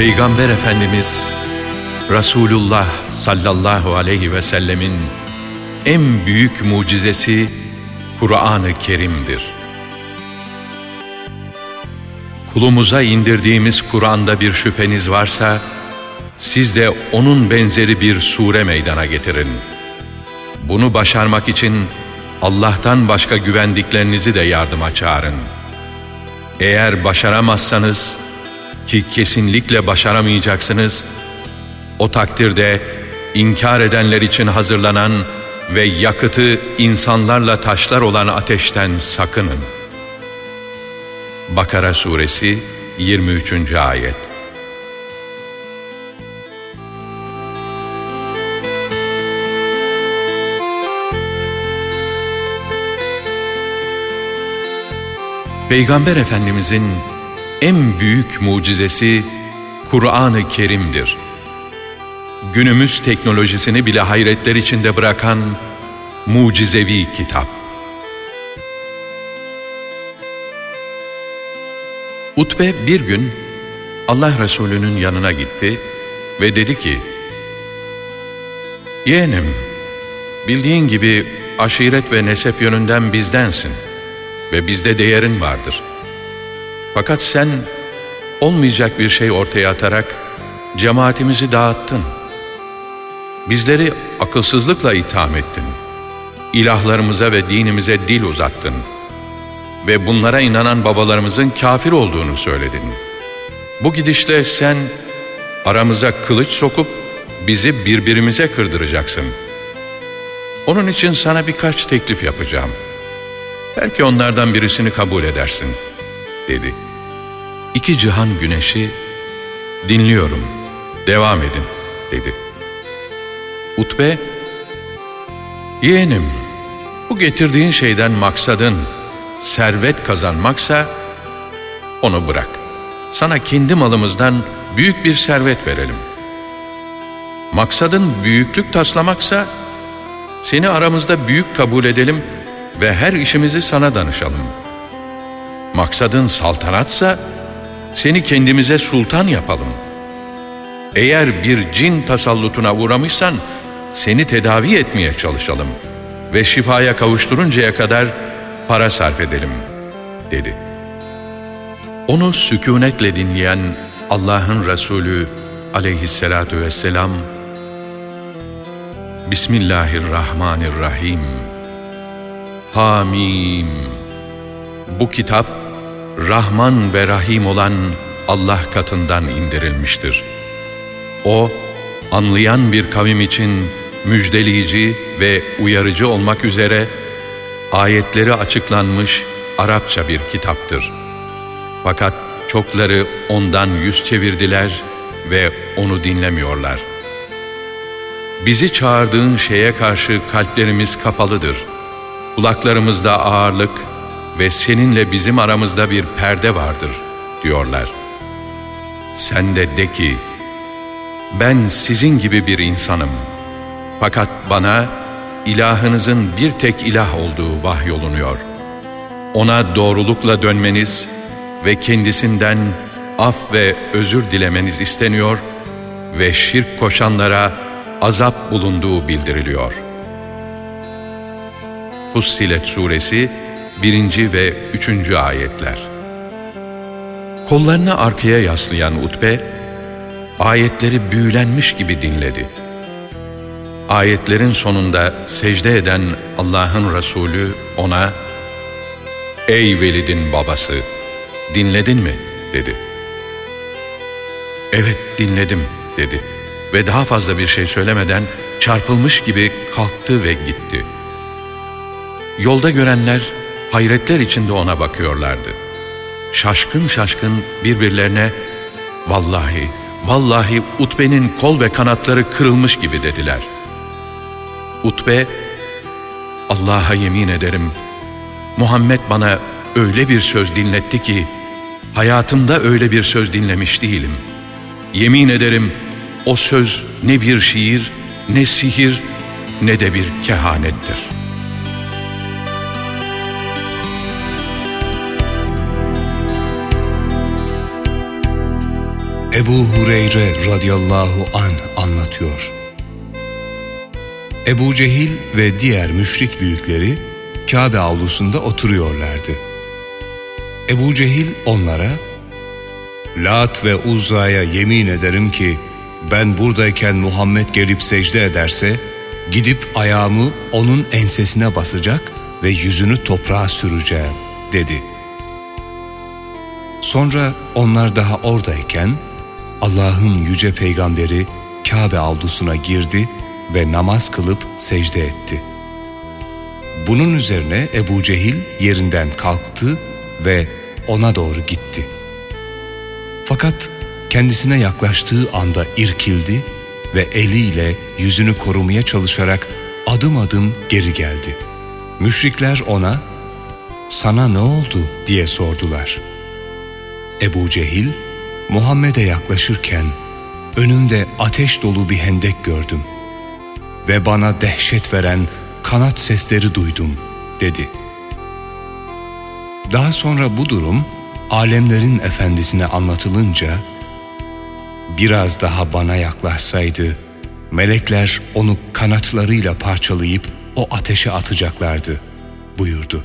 Peygamber Efendimiz Resulullah sallallahu aleyhi ve sellemin en büyük mucizesi Kur'an-ı Kerim'dir. Kulumuza indirdiğimiz Kur'an'da bir şüpheniz varsa, siz de onun benzeri bir sure meydana getirin. Bunu başarmak için Allah'tan başka güvendiklerinizi de yardıma çağırın. Eğer başaramazsanız, ki kesinlikle başaramayacaksınız, o takdirde inkar edenler için hazırlanan ve yakıtı insanlarla taşlar olan ateşten sakının. Bakara Suresi 23. Ayet Peygamber Efendimizin en büyük mucizesi Kur'an-ı Kerim'dir. Günümüz teknolojisini bile hayretler içinde bırakan mucizevi kitap. Utbe bir gün Allah Resulü'nün yanına gitti ve dedi ki, Yeğenim, bildiğin gibi aşiret ve nesep yönünden bizdensin ve bizde değerin vardır. Fakat sen olmayacak bir şey ortaya atarak cemaatimizi dağıttın. Bizleri akılsızlıkla itham ettin. İlahlarımıza ve dinimize dil uzattın. Ve bunlara inanan babalarımızın kafir olduğunu söyledin. Bu gidişle sen aramıza kılıç sokup bizi birbirimize kırdıracaksın. Onun için sana birkaç teklif yapacağım. Belki onlardan birisini kabul edersin, dedi. İki cihan güneşi, dinliyorum, devam edin, dedi. Utbe, yeğenim, bu getirdiğin şeyden maksadın servet kazanmaksa, onu bırak. Sana kendi malımızdan büyük bir servet verelim. Maksadın büyüklük taslamaksa, seni aramızda büyük kabul edelim ve her işimizi sana danışalım. Maksadın saltanatsa, seni kendimize sultan yapalım. Eğer bir cin tasallutuna uğramışsan, seni tedavi etmeye çalışalım ve şifaya kavuşturuncaya kadar para sarf edelim, dedi. Onu sükunetle dinleyen Allah'ın Resulü aleyhissalatu vesselam, Bismillahirrahmanirrahim. Hamim. Bu kitap Rahman ve Rahim olan Allah katından indirilmiştir. O, anlayan bir kavim için müjdeleyici ve uyarıcı olmak üzere ayetleri açıklanmış Arapça bir kitaptır. Fakat çokları ondan yüz çevirdiler ve onu dinlemiyorlar. Bizi çağırdığın şeye karşı kalplerimiz kapalıdır. Kulaklarımızda ağırlık ve seninle bizim aramızda bir perde vardır diyorlar. Sen de de ki, ben sizin gibi bir insanım. Fakat bana ilahınızın bir tek ilah olduğu vahyolunuyor. Ona doğrulukla dönmeniz ve kendisinden af ve özür dilemeniz isteniyor ve şirk koşanlara azap bulunduğu bildiriliyor. Fussilet Suresi 1. ve 3. ayetler Kollarını arkaya yaslayan Utbe, ayetleri büyülenmiş gibi dinledi. Ayetlerin sonunda secde eden Allah'ın Resulü ona, ''Ey Velid'in babası, dinledin mi?'' dedi. ''Evet dinledim.'' dedi ve daha fazla bir şey söylemeden çarpılmış gibi kalktı ve gitti. Yolda görenler hayretler içinde ona bakıyorlardı. Şaşkın şaşkın birbirlerine vallahi vallahi Utbe'nin kol ve kanatları kırılmış gibi dediler. Utbe Allah'a yemin ederim Muhammed bana öyle bir söz dinletti ki hayatımda öyle bir söz dinlemiş değilim. Yemin ederim o söz ne bir şiir, ne sihir, ne de bir kehanettir. Ebu Hureyre radıyallahu an anlatıyor. Ebu Cehil ve diğer müşrik büyükleri Kabe avlusunda oturuyorlardı. Ebu Cehil onlara, Lat ve Uzza'ya yemin ederim ki ben buradayken Muhammed gelip secde ederse gidip ayağımı onun ensesine basacak ve yüzünü toprağa süreceğim dedi. Sonra onlar daha oradayken Allah'ın yüce peygamberi Kabe avlusuna girdi ve namaz kılıp secde etti. Bunun üzerine Ebu Cehil yerinden kalktı ve ona doğru gitti. Fakat kendisine yaklaştığı anda irkildi ve eliyle yüzünü korumaya çalışarak adım adım geri geldi. Müşrikler ona, ''Sana ne oldu?'' diye sordular. Ebu Cehil, Muhammed'e yaklaşırken önümde ateş dolu bir hendek gördüm ve bana dehşet veren kanat sesleri duydum dedi. Daha sonra bu durum alemlerin efendisine anlatılınca biraz daha bana yaklaşsaydı melekler onu kanatlarıyla parçalayıp o ateşe atacaklardı buyurdu.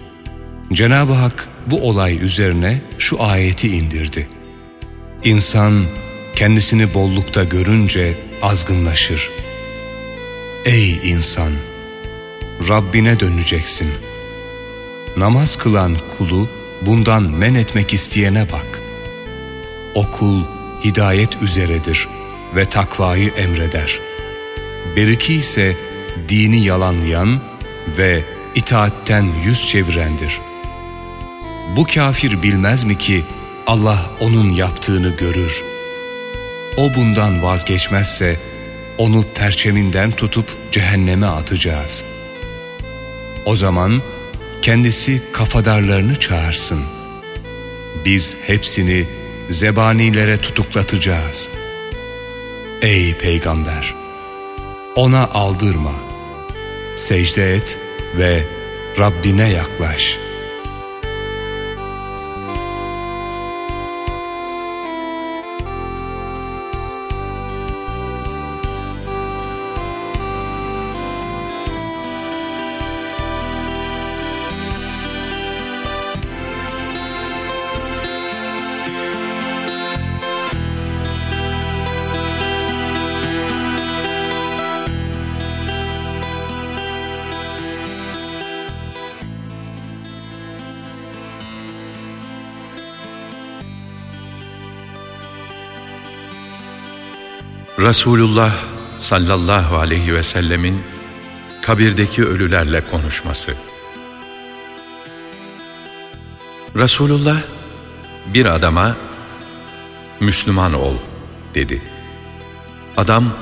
Cenab-ı Hak bu olay üzerine şu ayeti indirdi. İnsan kendisini bollukta görünce azgınlaşır. Ey insan! Rabbine döneceksin. Namaz kılan kulu bundan men etmek isteyene bak. O kul hidayet üzeredir ve takvayı emreder. Beriki ise dini yalanlayan ve itaatten yüz çevirendir. Bu kafir bilmez mi ki Allah onun yaptığını görür. O bundan vazgeçmezse onu perçeminden tutup cehenneme atacağız. O zaman kendisi kafadarlarını çağırsın. Biz hepsini zebanilere tutuklatacağız. Ey peygamber! Ona aldırma. Secde et ve Rabbine yaklaş.'' Resulullah sallallahu aleyhi ve sellemin kabirdeki ölülerle konuşması. Resulullah bir adama Müslüman ol dedi. Adam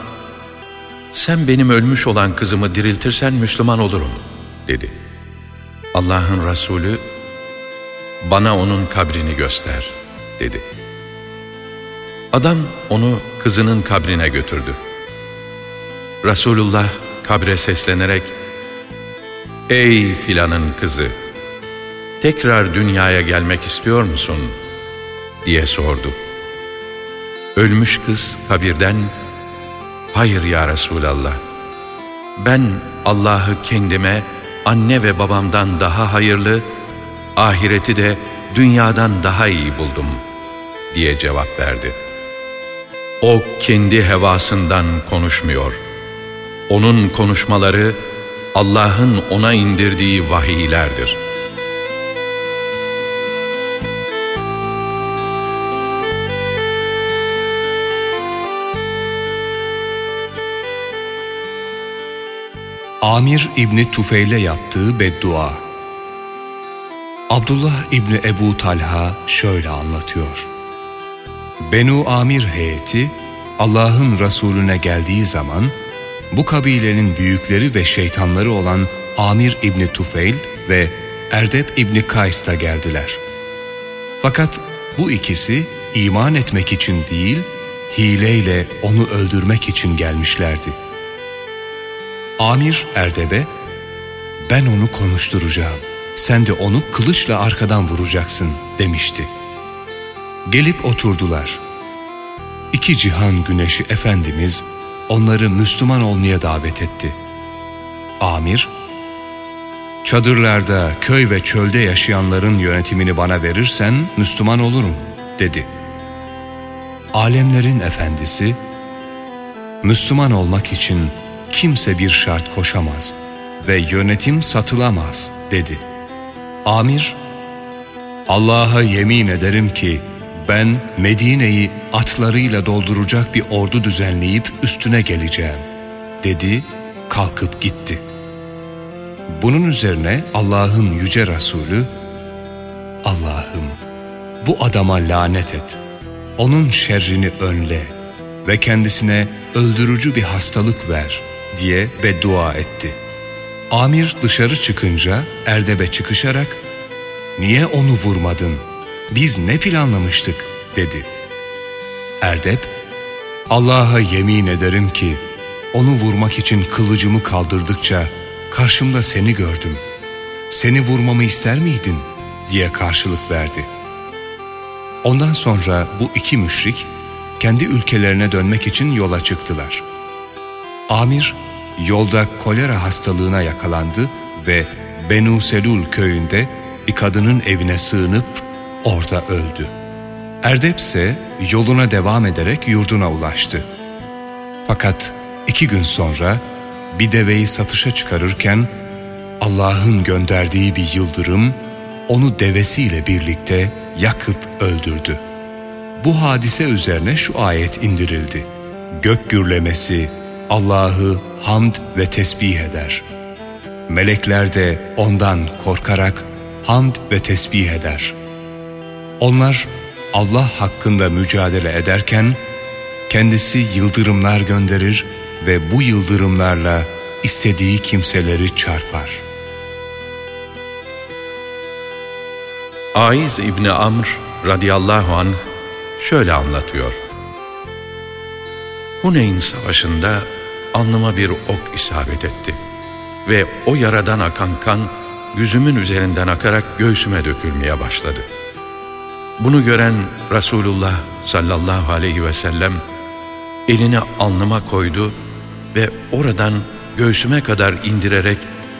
sen benim ölmüş olan kızımı diriltirsen Müslüman olurum dedi. Allah'ın Resulü bana onun kabrini göster dedi. Adam onu kızının kabrine götürdü. Resulullah kabre seslenerek, ''Ey filanın kızı, tekrar dünyaya gelmek istiyor musun?'' diye sordu. Ölmüş kız kabirden, ''Hayır ya Resulallah, ben Allah'ı kendime anne ve babamdan daha hayırlı, ahireti de dünyadan daha iyi buldum.'' diye cevap verdi.'' O kendi hevasından konuşmuyor. Onun konuşmaları Allah'ın ona indirdiği vahiylerdir. Amir İbni Tufeil'e yaptığı beddua Abdullah İbni Ebu Talha şöyle anlatıyor. Benu Amir heyeti Allah'ın Resulüne geldiği zaman bu kabilenin büyükleri ve şeytanları olan Amir İbni Tufeil ve Erdep İbni Kays da geldiler. Fakat bu ikisi iman etmek için değil, hileyle onu öldürmek için gelmişlerdi. Amir Erdeb'e, ben onu konuşturacağım, sen de onu kılıçla arkadan vuracaksın demişti.'' Gelip oturdular. İki cihan güneşi Efendimiz onları Müslüman olmaya davet etti. Amir, çadırlarda, köy ve çölde yaşayanların yönetimini bana verirsen Müslüman olurum dedi. Alemlerin efendisi, Müslüman olmak için kimse bir şart koşamaz ve yönetim satılamaz dedi. Amir, Allah'a yemin ederim ki ben Medine'yi atlarıyla dolduracak bir ordu düzenleyip üstüne geleceğim dedi kalkıp gitti. Bunun üzerine Allah'ın yüce Resulü Allah'ım bu adama lanet et. Onun şerrini önle ve kendisine öldürücü bir hastalık ver diye beddua etti. Amir dışarı çıkınca Erdebe çıkışarak ''Niye onu vurmadın? Biz ne planlamıştık?'' dedi. Erdep ''Allah'a yemin ederim ki onu vurmak için kılıcımı kaldırdıkça karşımda seni gördüm. Seni vurmamı ister miydin?'' diye karşılık verdi. Ondan sonra bu iki müşrik kendi ülkelerine dönmek için yola çıktılar. Amir yolda kolera hastalığına yakalandı ve Benu Selul köyünde bir kadının evine sığınıp orada öldü. Erdep ise yoluna devam ederek yurduna ulaştı. Fakat iki gün sonra bir deveyi satışa çıkarırken Allah'ın gönderdiği bir yıldırım onu devesiyle birlikte yakıp öldürdü. Bu hadise üzerine şu ayet indirildi. Gök gürlemesi Allah'ı hamd ve tesbih eder. Melekler de ondan korkarak hamd ve tesbih eder. Onlar Allah hakkında mücadele ederken kendisi yıldırımlar gönderir ve bu yıldırımlarla istediği kimseleri çarpar. Aiz İbni Amr radıyallahu anh şöyle anlatıyor. Huneyn savaşında alnıma bir ok isabet etti ve o yaradan akan kan yüzümün üzerinden akarak göğsüme dökülmeye başladı. Bunu gören Resulullah sallallahu aleyhi ve sellem elini alnıma koydu ve oradan göğsüme kadar indirerek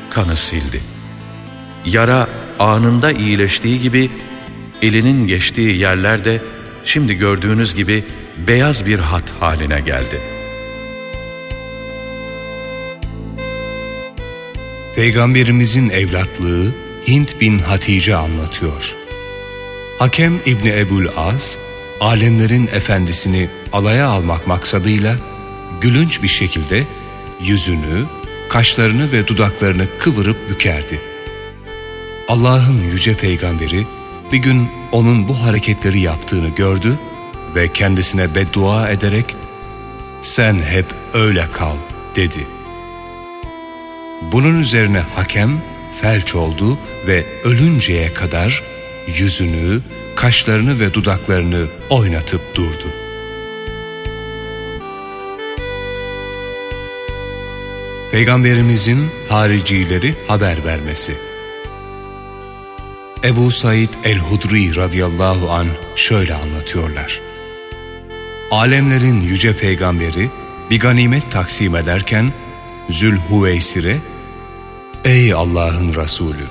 kanı sildi. Yara anında iyileştiği gibi elinin geçtiği yerlerde şimdi gördüğünüz gibi beyaz bir hat haline geldi. Peygamberimizin evlatlığı Hint bin Hatice anlatıyor. Hakem İbni Ebul Az, alemlerin efendisini alaya almak maksadıyla gülünç bir şekilde yüzünü, kaşlarını ve dudaklarını kıvırıp bükerdi. Allah'ın yüce peygamberi bir gün onun bu hareketleri yaptığını gördü ve kendisine beddua ederek sen hep öyle kal dedi. Bunun üzerine hakem felç oldu ve ölünceye kadar yüzünü, kaşlarını ve dudaklarını oynatıp durdu. Peygamberimizin haricileri haber vermesi Ebu Said el-Hudri radıyallahu an şöyle anlatıyorlar. Alemlerin yüce peygamberi bir ganimet taksim ederken Zülhüveysir'e ''Ey Allah'ın Resulü,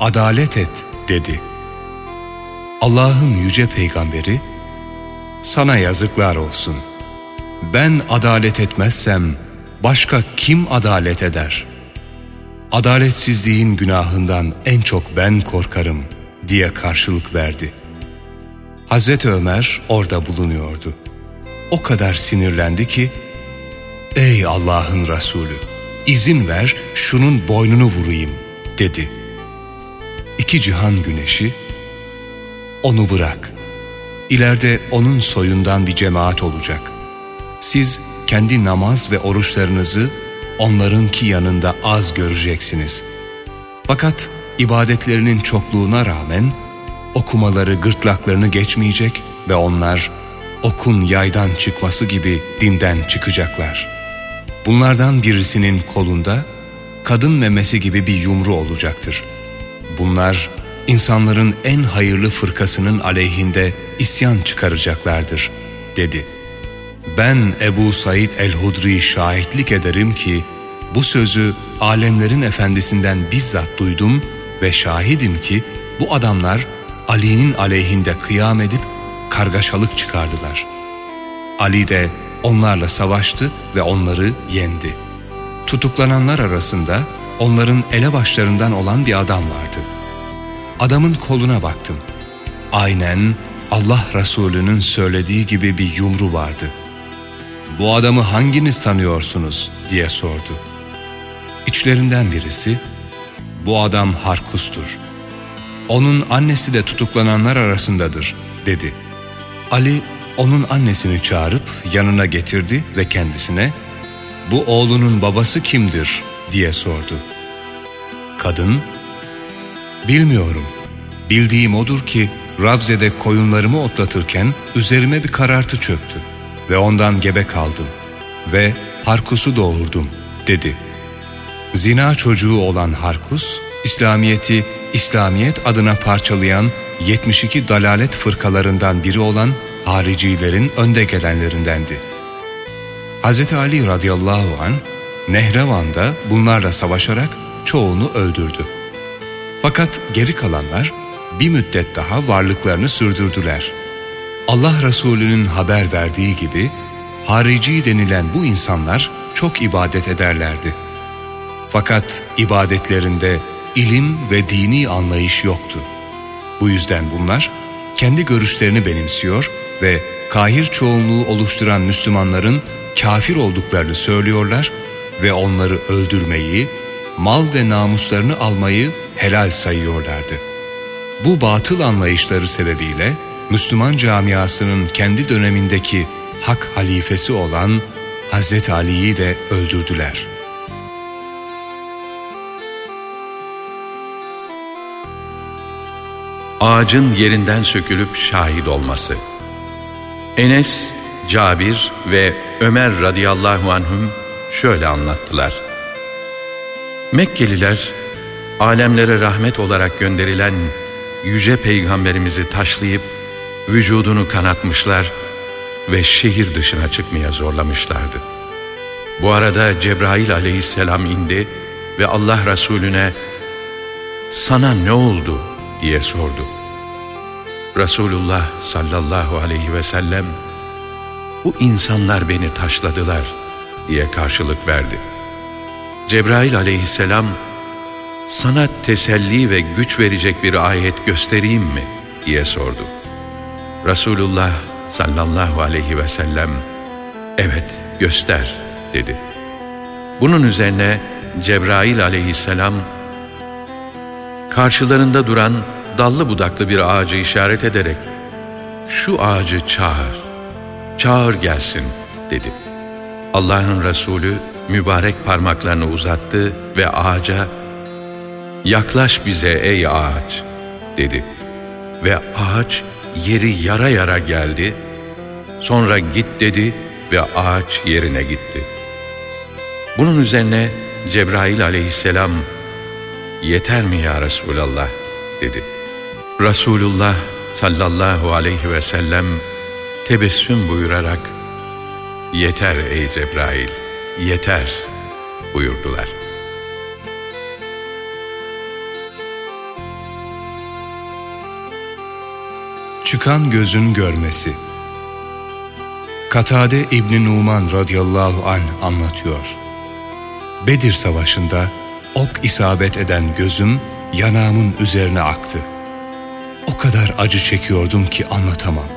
adalet et.'' dedi. Allah'ın yüce peygamberi ''Sana yazıklar olsun. Ben adalet etmezsem başka kim adalet eder? Adaletsizliğin günahından en çok ben korkarım.'' diye karşılık verdi. Hazreti Ömer orada bulunuyordu. O kadar sinirlendi ki ''Ey Allah'ın Resulü, izin ver şunun boynunu vurayım.'' dedi. İki cihan güneşi ''Onu bırak. İleride onun soyundan bir cemaat olacak. Siz kendi namaz ve oruçlarınızı onlarınki yanında az göreceksiniz. Fakat ibadetlerinin çokluğuna rağmen okumaları gırtlaklarını geçmeyecek ve onlar okun yaydan çıkması gibi dinden çıkacaklar. Bunlardan birisinin kolunda kadın memesi gibi bir yumru olacaktır. Bunlar insanların en hayırlı fırkasının aleyhinde isyan çıkaracaklardır, dedi. Ben Ebu Said el-Hudri şahitlik ederim ki bu sözü alemlerin efendisinden bizzat duydum ve şahidim ki bu adamlar Ali'nin aleyhinde kıyam edip kargaşalık çıkardılar. Ali de onlarla savaştı ve onları yendi. Tutuklananlar arasında onların elebaşlarından olan bir adam vardı. Adamın koluna baktım. Aynen Allah Resulü'nün söylediği gibi bir yumru vardı. Bu adamı hanginiz tanıyorsunuz diye sordu. İçlerinden birisi, bu adam Harkus'tur. Onun annesi de tutuklananlar arasındadır dedi. Ali onun annesini çağırıp yanına getirdi ve kendisine bu oğlunun babası kimdir diye sordu. Kadın, bilmiyorum. Bildiğim odur ki Rabze'de koyunlarımı otlatırken üzerime bir karartı çöktü ve ondan gebe kaldım ve Harkus'u doğurdum dedi. Zina çocuğu olan Harkus, İslamiyet'i İslamiyet adına parçalayan 72 dalalet fırkalarından biri olan haricilerin önde gelenlerindendi. Hz. Ali radıyallahu an Nehrevan'da bunlarla savaşarak çoğunu öldürdü. Fakat geri kalanlar bir müddet daha varlıklarını sürdürdüler. Allah Resulü'nün haber verdiği gibi harici denilen bu insanlar çok ibadet ederlerdi. Fakat ibadetlerinde ilim ve dini anlayış yoktu. Bu yüzden bunlar kendi görüşlerini benimsiyor ve kahir çoğunluğu oluşturan Müslümanların kafir olduklarını söylüyorlar ve onları öldürmeyi, mal ve namuslarını almayı helal sayıyorlardı. Bu batıl anlayışları sebebiyle Müslüman camiasının kendi dönemindeki hak halifesi olan Hazreti Ali'yi de öldürdüler. Ağacın yerinden sökülüp şahit olması Enes, Cabir ve Ömer radıyallahu anhüm şöyle anlattılar. Mekkeliler, alemlere rahmet olarak gönderilen yüce peygamberimizi taşlayıp vücudunu kanatmışlar ve şehir dışına çıkmaya zorlamışlardı. Bu arada Cebrail aleyhisselam indi ve Allah Resulüne sana ne oldu diye sordu. Resulullah sallallahu aleyhi ve sellem bu insanlar beni taşladılar diye karşılık verdi. Cebrail aleyhisselam sana teselli ve güç verecek bir ayet göstereyim mi diye sordu. Resulullah sallallahu aleyhi ve sellem evet göster dedi. Bunun üzerine Cebrail aleyhisselam karşılarında duran dallı budaklı bir ağacı işaret ederek şu ağacı çağır, çağır gelsin dedi. Allah'ın Resulü mübarek parmaklarını uzattı ve ağaca yaklaş bize ey ağaç dedi. Ve ağaç yeri yara yara geldi. Sonra git dedi ve ağaç yerine gitti. Bunun üzerine Cebrail aleyhisselam yeter mi ya Resulallah dedi. Resulullah sallallahu aleyhi ve sellem tebessüm buyurarak yeter ey Cebrail yeter buyurdular. Çıkan gözün görmesi Katade İbni Numan radıyallahu an anlatıyor. Bedir savaşında ok isabet eden gözüm yanağımın üzerine aktı. O kadar acı çekiyordum ki anlatamam.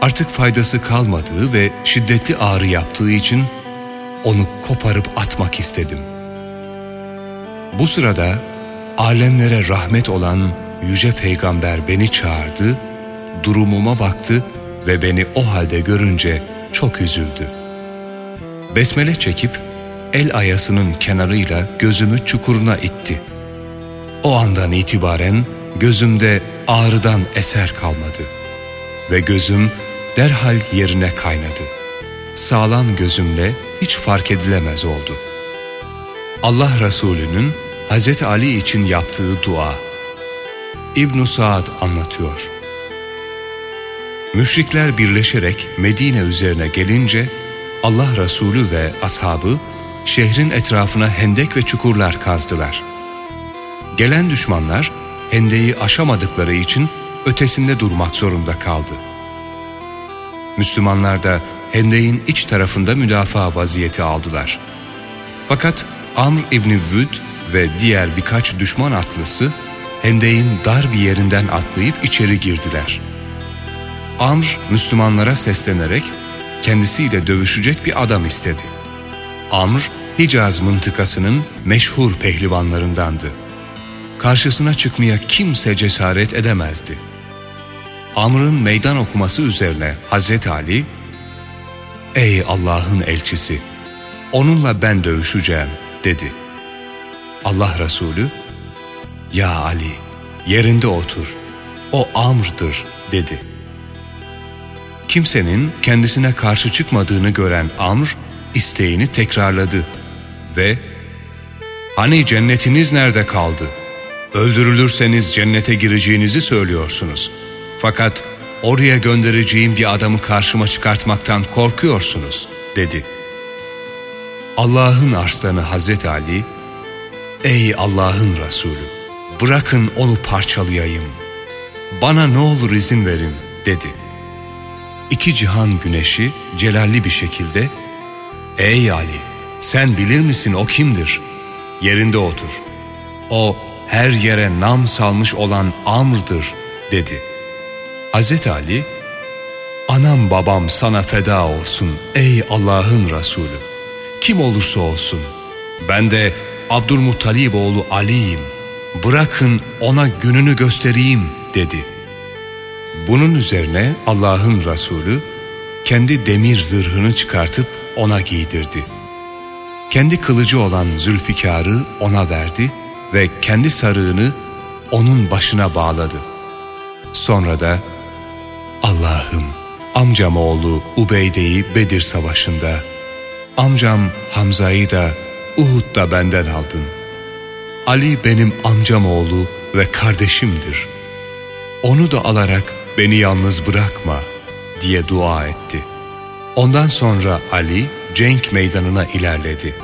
Artık faydası kalmadığı ve şiddetli ağrı yaptığı için onu koparıp atmak istedim. Bu sırada alemlere rahmet olan Yüce Peygamber beni çağırdı, durumuma baktı ve beni o halde görünce çok üzüldü. Besmele çekip el ayasının kenarıyla gözümü çukuruna itti. O andan itibaren gözümde ağrıdan eser kalmadı ve gözüm derhal yerine kaynadı. Sağlam gözümle hiç fark edilemez oldu. Allah Resulü'nün Hz. Ali için yaptığı dua İbn Saad anlatıyor. Müşrikler birleşerek Medine üzerine gelince Allah Resulü ve ashabı şehrin etrafına hendek ve çukurlar kazdılar. Gelen düşmanlar hendeyi aşamadıkları için ötesinde durmak zorunda kaldı. Müslümanlar da hendeyin iç tarafında müdafaa vaziyeti aldılar. Fakat Amr İbni Vüd ve diğer birkaç düşman atlısı hendeyin dar bir yerinden atlayıp içeri girdiler. Amr Müslümanlara seslenerek kendisiyle dövüşecek bir adam istedi. Amr Hicaz mıntıkasının meşhur pehlivanlarındandı. Karşısına çıkmaya kimse cesaret edemezdi. Amr'ın meydan okuması üzerine Hazreti Ali, ''Ey Allah'ın elçisi, onunla ben dövüşeceğim.'' dedi. Allah Resulü, ''Ya Ali, yerinde otur, o Amr'dır.'' dedi. Kimsenin kendisine karşı çıkmadığını gören Amr, isteğini tekrarladı ve ''Hani cennetiniz nerede kaldı? Öldürülürseniz cennete gireceğinizi söylüyorsunuz. Fakat oraya göndereceğim bir adamı karşıma çıkartmaktan korkuyorsunuz.'' dedi. Allah'ın arslanı Hazreti Ali, ''Ey Allah'ın Resulü, bırakın onu parçalayayım. Bana ne olur izin verin.'' dedi. İki cihan güneşi celalli bir şekilde, ''Ey Ali, sen bilir misin o kimdir? Yerinde otur. O her yere nam salmış olan Amr'dır.'' dedi. Hazreti Ali, ''Anam babam sana feda olsun ey Allah'ın Resulü. Kim olursa olsun. Ben de Abdülmuttalib oğlu Ali'yim. Bırakın ona gününü göstereyim.'' dedi. Bunun üzerine Allah'ın Resulü kendi demir zırhını çıkartıp ona giydirdi. Kendi kılıcı olan Zülfikar'ı ona verdi ve kendi sarığını onun başına bağladı. Sonra da Allah'ım amcam oğlu Ubeyde'yi Bedir Savaşı'nda, amcam Hamza'yı da Uhud'da benden aldın. Ali benim amcam oğlu ve kardeşimdir. Onu da alarak beni yalnız bırakma diye dua etti. Ondan sonra Ali cenk meydanına ilerledi.